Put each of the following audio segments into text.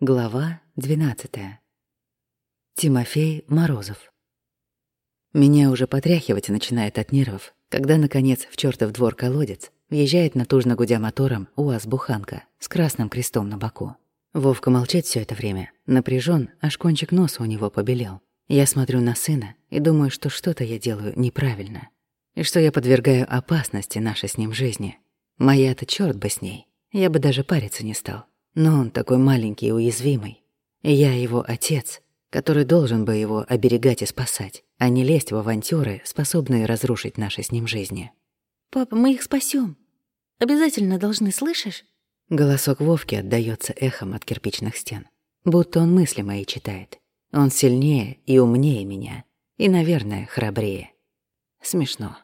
Глава 12. Тимофей Морозов. Меня уже потряхивать начинает от нервов, когда, наконец, в чертов двор колодец въезжает натужно гудя мотором УАЗ-буханка с красным крестом на боку. Вовка молчит все это время, напряжен, аж кончик носа у него побелел. Я смотрю на сына и думаю, что что-то я делаю неправильно, и что я подвергаю опасности нашей с ним жизни. Моя-то черт бы с ней, я бы даже париться не стал. Но он такой маленький и уязвимый. И я его отец, который должен бы его оберегать и спасать, а не лезть в авантюры, способные разрушить наши с ним жизни. «Папа, мы их спасем. Обязательно должны, слышишь?» Голосок Вовки отдаётся эхом от кирпичных стен. Будто он мысли мои читает. Он сильнее и умнее меня. И, наверное, храбрее. Смешно.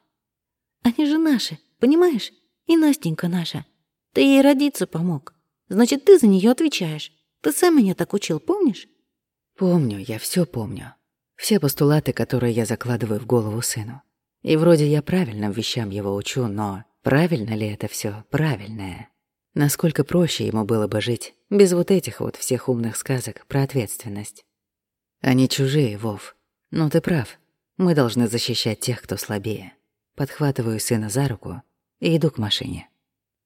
«Они же наши, понимаешь? И Настенька наша. Ты ей родиться помог. Значит, ты за нее отвечаешь. Ты сам меня так учил, помнишь? Помню, я все помню. Все постулаты, которые я закладываю в голову сыну. И вроде я правильным вещам его учу, но правильно ли это все правильное? Насколько проще ему было бы жить без вот этих вот всех умных сказок про ответственность? Они чужие, Вов. Но ты прав. Мы должны защищать тех, кто слабее. Подхватываю сына за руку и иду к машине.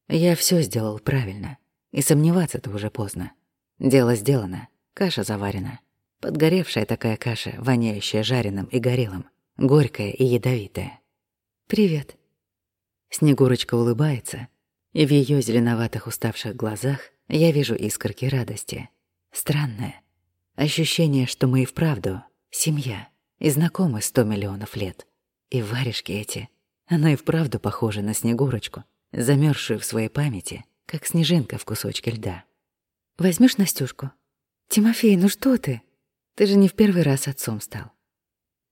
Я все сделал правильно. И сомневаться-то уже поздно. Дело сделано, каша заварена. Подгоревшая такая каша, воняющая жареным и горелым, горькая и ядовитая. «Привет». Снегурочка улыбается, и в ее зеленоватых уставших глазах я вижу искорки радости. Странное. Ощущение, что мы и вправду семья и знакомы сто миллионов лет. И варежки эти, она и вправду похожа на Снегурочку, замерзшую в своей памяти как снежинка в кусочке льда. Возьмешь Настюшку? Тимофей, ну что ты? Ты же не в первый раз отцом стал.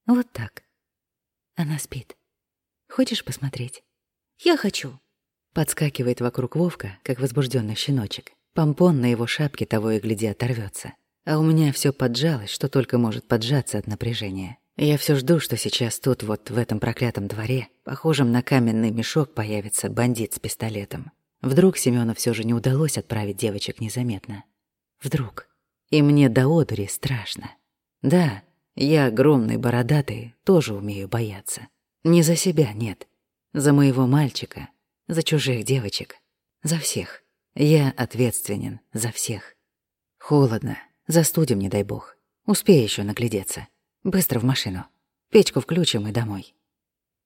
Вот так. Она спит. Хочешь посмотреть? Я хочу. Подскакивает вокруг Вовка, как возбужденный щеночек. Помпон на его шапке того и гляди оторвется. А у меня все поджалось, что только может поджаться от напряжения. Я все жду, что сейчас тут, вот в этом проклятом дворе, похожем на каменный мешок, появится бандит с пистолетом. Вдруг Семёну все же не удалось отправить девочек незаметно. Вдруг. И мне до одури страшно. Да, я огромный бородатый, тоже умею бояться. Не за себя, нет. За моего мальчика, за чужих девочек, за всех. Я ответственен за всех. Холодно, застудим, не дай бог. Успею еще наглядеться. Быстро в машину. Печку включим и домой.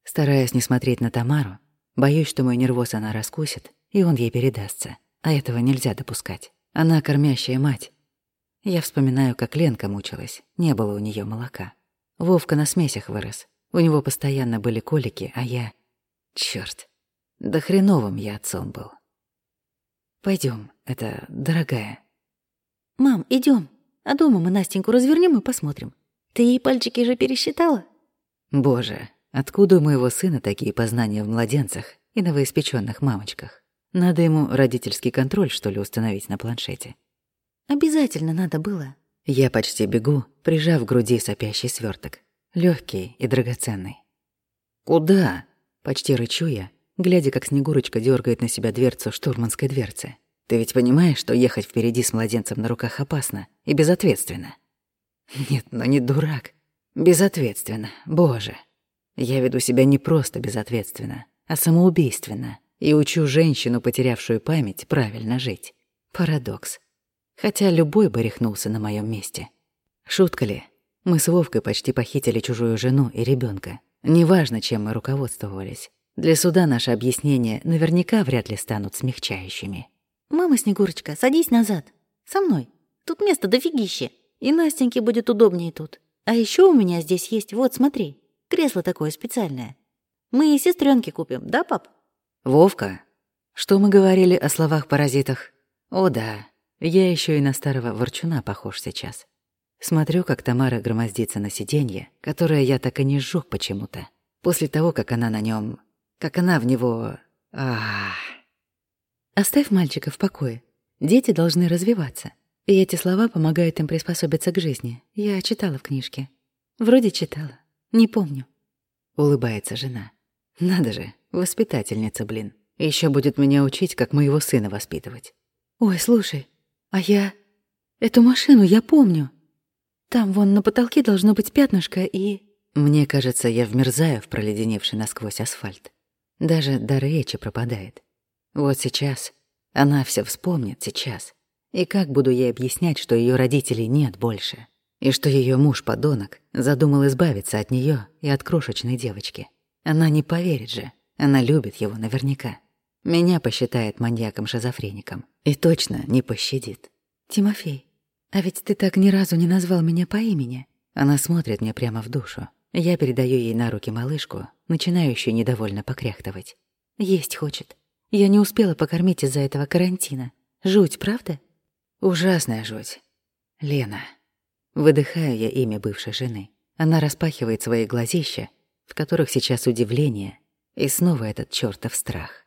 Стараясь не смотреть на Тамару, боюсь, что мой нервоз она раскусит, и он ей передастся. А этого нельзя допускать. Она кормящая мать. Я вспоминаю, как Ленка мучилась, не было у нее молока. Вовка на смесях вырос. У него постоянно были колики, а я... Чёрт, да хреновым я отцом был. Пойдем, это дорогая. Мам, идем. А дома мы Настеньку развернем и посмотрим. Ты ей пальчики же пересчитала? Боже, откуда у моего сына такие познания в младенцах и новоиспечённых мамочках? Надо ему родительский контроль, что ли, установить на планшете. Обязательно надо было. Я почти бегу, прижав к груди сопящий сверток, легкий и драгоценный. «Куда?» — почти рычу я, глядя, как Снегурочка дергает на себя дверцу штурманской дверцы. «Ты ведь понимаешь, что ехать впереди с младенцем на руках опасно и безответственно?» «Нет, но не дурак. Безответственно, боже. Я веду себя не просто безответственно, а самоубийственно и учу женщину, потерявшую память, правильно жить. Парадокс. Хотя любой бы рехнулся на моем месте. Шутка ли? Мы с Вовкой почти похитили чужую жену и ребенка. Неважно, чем мы руководствовались. Для суда наши объяснения наверняка вряд ли станут смягчающими. «Мама Снегурочка, садись назад. Со мной. Тут место дофигище. И Настеньке будет удобнее тут. А еще у меня здесь есть, вот, смотри, кресло такое специальное. Мы и сестренке купим, да, пап?» Вовка, что мы говорили о словах-паразитах? О да, я еще и на старого ворчуна похож сейчас. Смотрю, как Тамара громоздится на сиденье, которое я так и не сжёг почему-то. После того, как она на нем, как она в него... Ах. Оставь мальчика в покое. Дети должны развиваться. И эти слова помогают им приспособиться к жизни. Я читала в книжке. Вроде читала. Не помню. Улыбается жена. Надо же, Воспитательница, блин. Еще будет меня учить, как моего сына воспитывать. Ой, слушай, а я... Эту машину я помню. Там вон на потолке должно быть пятнышко и... Мне кажется, я вмерзаю в проледеневший насквозь асфальт. Даже дар речи пропадает. Вот сейчас она все вспомнит сейчас. И как буду ей объяснять, что ее родителей нет больше? И что ее муж-подонок задумал избавиться от нее и от крошечной девочки? Она не поверит же. Она любит его наверняка. Меня посчитает маньяком-шизофреником. И точно не пощадит. «Тимофей, а ведь ты так ни разу не назвал меня по имени». Она смотрит мне прямо в душу. Я передаю ей на руки малышку, начинающую недовольно покряхтывать. «Есть хочет. Я не успела покормить из-за этого карантина. Жуть, правда?» «Ужасная жуть. Лена». Выдыхаю я имя бывшей жены. Она распахивает свои глазища, в которых сейчас удивление, и снова этот чёртов страх.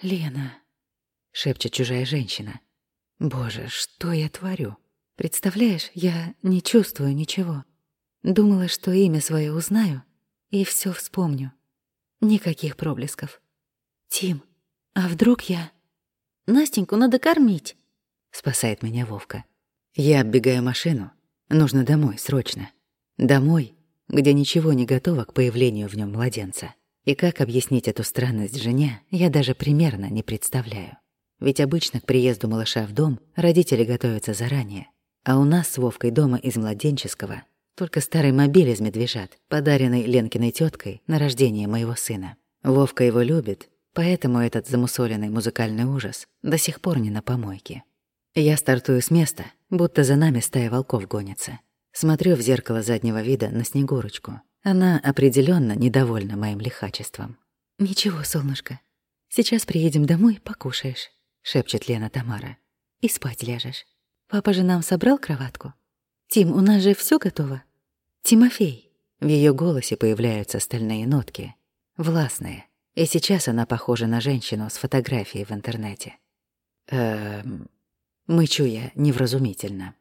«Лена», — шепчет чужая женщина. «Боже, что я творю?» «Представляешь, я не чувствую ничего. Думала, что имя свое узнаю, и все вспомню. Никаких проблесков. Тим, а вдруг я... Настеньку надо кормить!» Спасает меня Вовка. Я оббегаю машину. Нужно домой, срочно. Домой, где ничего не готово к появлению в нем младенца. И как объяснить эту странность жене, я даже примерно не представляю. Ведь обычно к приезду малыша в дом родители готовятся заранее. А у нас с Вовкой дома из младенческого только старый мобиль из медвежат, подаренный Ленкиной теткой на рождение моего сына. Вовка его любит, поэтому этот замусоленный музыкальный ужас до сих пор не на помойке. Я стартую с места, будто за нами стая волков гонится. Смотрю в зеркало заднего вида на Снегурочку. Она определенно недовольна моим лихачеством. «Ничего, солнышко, сейчас приедем домой, покушаешь», — шепчет Лена Тамара. «И спать ляжешь. Папа же нам собрал кроватку. Тим, у нас же все готово. Тимофей». В ее голосе появляются стальные нотки, властные. И сейчас она похожа на женщину с фотографией в интернете. Эм... Мычу я невразумительно.